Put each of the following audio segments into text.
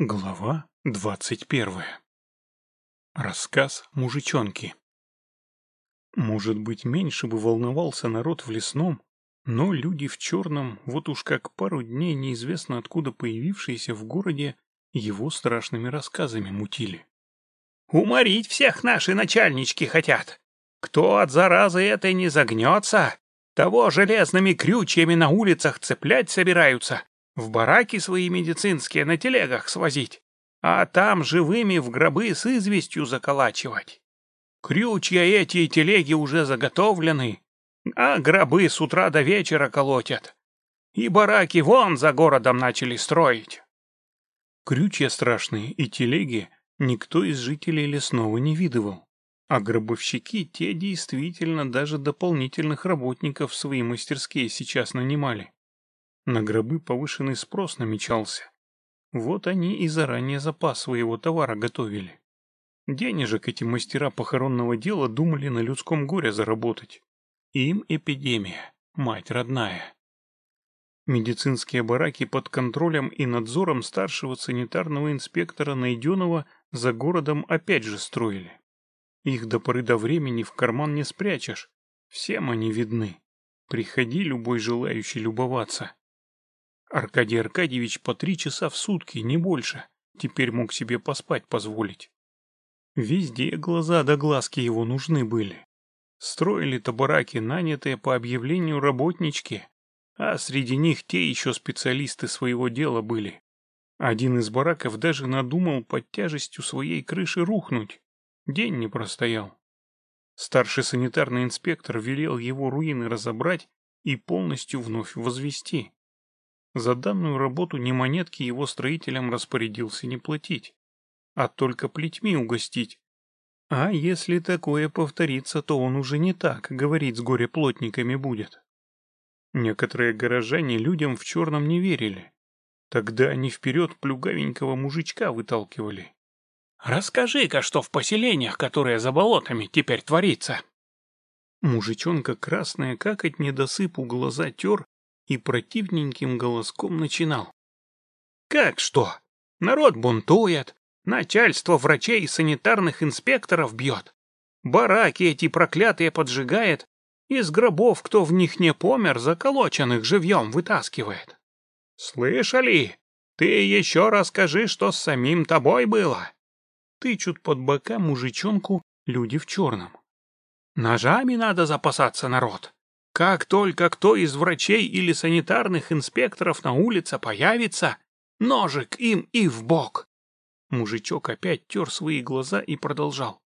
Глава двадцать первая. Рассказ мужичонки. Может быть, меньше бы волновался народ в лесном, но люди в черном, вот уж как пару дней неизвестно откуда появившиеся в городе, его страшными рассказами мутили. «Уморить всех наши начальнички хотят. Кто от заразы этой не загнется, того железными крючьями на улицах цеплять собираются, в бараки свои медицинские на телегах свозить, а там живыми в гробы с известью заколачивать. Крючья эти и телеги уже заготовлены, а гробы с утра до вечера колотят. И бараки вон за городом начали строить. Крючья страшные и телеги никто из жителей лесного не видывал. А гробовщики те действительно даже дополнительных работников в свои мастерские сейчас нанимали. На гробы повышенный спрос намечался. Вот они и заранее запас своего товара готовили. Денежек эти мастера похоронного дела думали на людском горе заработать. Им эпидемия, мать родная. Медицинские бараки под контролем и надзором старшего санитарного инспектора Найденова за городом опять же строили. Их до поры до времени в карман не спрячешь. Всем они видны. Приходи, любой желающий любоваться. Аркадий Аркадьевич по три часа в сутки, не больше, теперь мог себе поспать позволить. Везде глаза да глазки его нужны были. Строили-то нанятые по объявлению работнички, а среди них те еще специалисты своего дела были. Один из бараков даже надумал под тяжестью своей крыши рухнуть. День не простоял. Старший санитарный инспектор велел его руины разобрать и полностью вновь возвести. За данную работу ни монетки его строителям распорядился не платить, а только плетьми угостить. А если такое повторится, то он уже не так, говорить с горе-плотниками будет. Некоторые горожане людям в черном не верили. Тогда они вперед плюгавенького мужичка выталкивали. «Расскажи-ка, что в поселениях, которые за болотами, теперь творится?» Мужичонка красная, как от недосыпу, глаза тер и противненьким голоском начинал. «Как что? Народ бунтует, начальство врачей и санитарных инспекторов бьет, бараки эти проклятые поджигает, из гробов, кто в них не помер, заколоченных живьем вытаскивает. Слышали? Ты еще расскажи, что с самим тобой было!» Тычут под бока мужичонку люди в черном. «Ножами надо запасаться, народ!» Как только кто из врачей или санитарных инспекторов на улице появится, ножик им и в бок. Мужичок опять тер свои глаза и продолжал.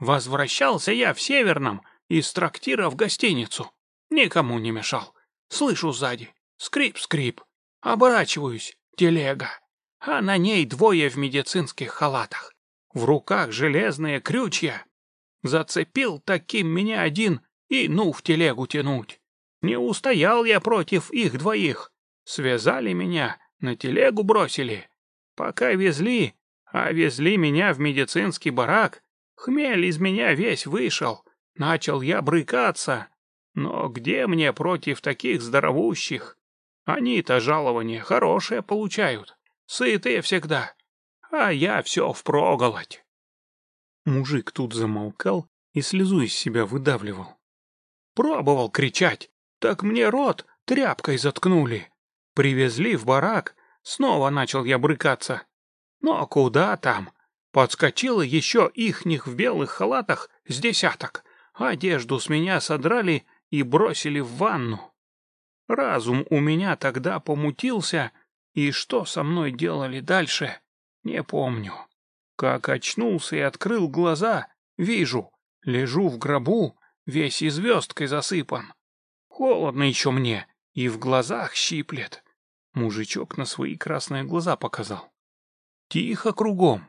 Возвращался я в Северном из трактира в гостиницу. Никому не мешал. Слышу сзади. Скрип-скрип. Оборачиваюсь. Телега. А на ней двое в медицинских халатах. В руках железные крючья. Зацепил таким меня один и ну в телегу тянуть. Не устоял я против их двоих. Связали меня, на телегу бросили. Пока везли, а везли меня в медицинский барак, хмель из меня весь вышел. Начал я брыкаться. Но где мне против таких здоровущих? Они-то жалование хорошее получают, сытые всегда, а я все впроголодь. Мужик тут замолкал и слезу из себя выдавливал. Пробовал кричать, так мне рот тряпкой заткнули. Привезли в барак, снова начал я брыкаться. Но куда там? Подскочило еще ихних в белых халатах с десяток. Одежду с меня содрали и бросили в ванну. Разум у меня тогда помутился, и что со мной делали дальше, не помню. Как очнулся и открыл глаза, вижу, лежу в гробу, весь и звездкой засыпан. Холодно еще мне, и в глазах щиплет. Мужичок на свои красные глаза показал. Тихо кругом.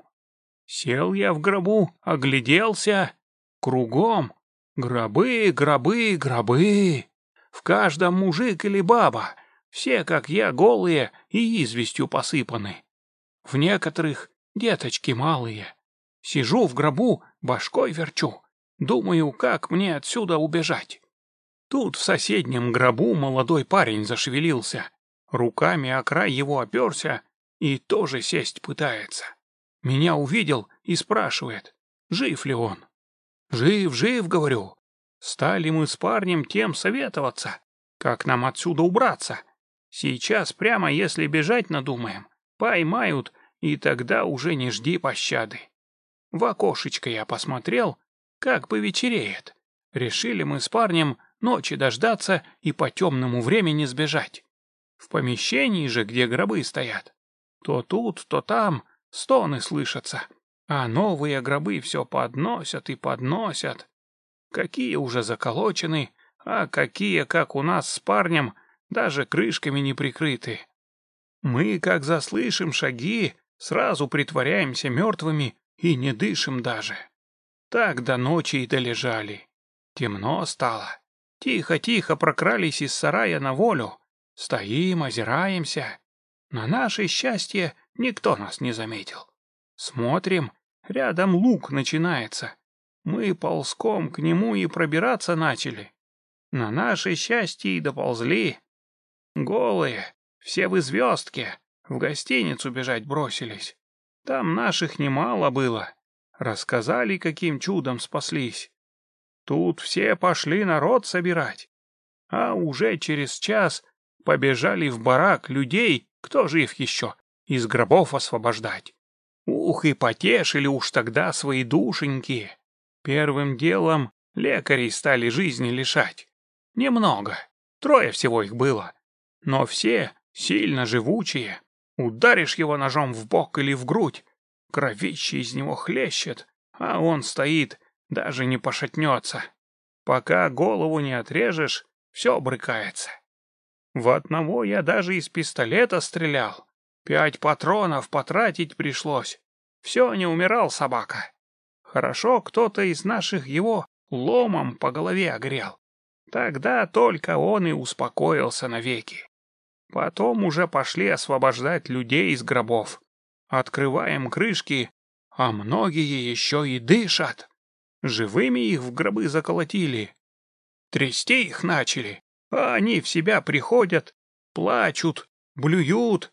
Сел я в гробу, огляделся. Кругом. Гробы, гробы, гробы. В каждом мужик или баба. Все, как я, голые и известью посыпаны. В некоторых деточки малые. Сижу в гробу, башкой верчу. Думаю, как мне отсюда убежать. Тут в соседнем гробу молодой парень зашевелился. Руками о край его оперся и тоже сесть пытается. Меня увидел и спрашивает, жив ли он. Жив, жив, говорю. Стали мы с парнем тем советоваться, как нам отсюда убраться. Сейчас прямо если бежать надумаем, поймают, и тогда уже не жди пощады. В окошечко я посмотрел, как бы вечереет. Решили мы с парнем ночи дождаться и по темному времени сбежать. В помещении же, где гробы стоят, то тут, то там стоны слышатся, а новые гробы все подносят и подносят. Какие уже заколочены, а какие, как у нас с парнем, даже крышками не прикрыты. Мы, как заслышим шаги, сразу притворяемся мертвыми и не дышим даже. Так до ночи и долежали. Темно стало. Тихо-тихо прокрались из сарая на волю. Стоим, озираемся. На наше счастье никто нас не заметил. Смотрим, рядом лук начинается. Мы ползком к нему и пробираться начали. На наше счастье и доползли. Голые, все в звездке, в гостиницу бежать бросились. Там наших немало было. Рассказали, каким чудом спаслись. Тут все пошли народ собирать. А уже через час побежали в барак людей, кто жив еще, из гробов освобождать. Ух, и потешили уж тогда свои душеньки. Первым делом лекарей стали жизни лишать. Немного, трое всего их было. Но все сильно живучие. Ударишь его ножом в бок или в грудь, кровище из него хлещет, а он стоит, даже не пошатнется. Пока голову не отрежешь, все брыкается. В одного я даже из пистолета стрелял. Пять патронов потратить пришлось. Все, не умирал собака. Хорошо кто-то из наших его ломом по голове огрел. Тогда только он и успокоился навеки. Потом уже пошли освобождать людей из гробов. Открываем крышки, а многие еще и дышат. Живыми их в гробы заколотили. Трясти их начали, а они в себя приходят, плачут, блюют.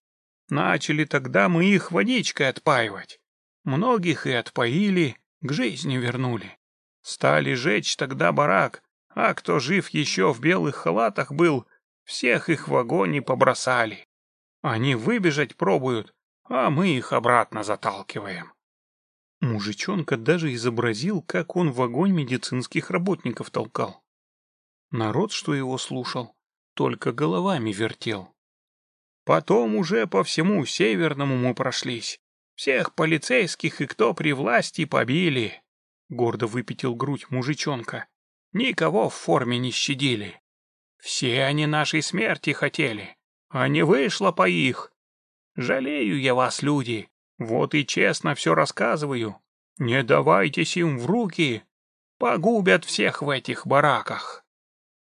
Начали тогда мы их водичкой отпаивать. Многих и отпоили, к жизни вернули. Стали жечь тогда барак, а кто жив еще в белых халатах был, всех их в вагоне побросали. Они выбежать пробуют, а мы их обратно заталкиваем. Мужичонка даже изобразил, как он в огонь медицинских работников толкал. Народ, что его слушал, только головами вертел. Потом уже по всему Северному мы прошлись. Всех полицейских и кто при власти побили. Гордо выпятил грудь мужичонка. Никого в форме не щадили. Все они нашей смерти хотели, а не вышло по их. Жалею я вас, люди, вот и честно все рассказываю. Не давайтесь им в руки, погубят всех в этих бараках.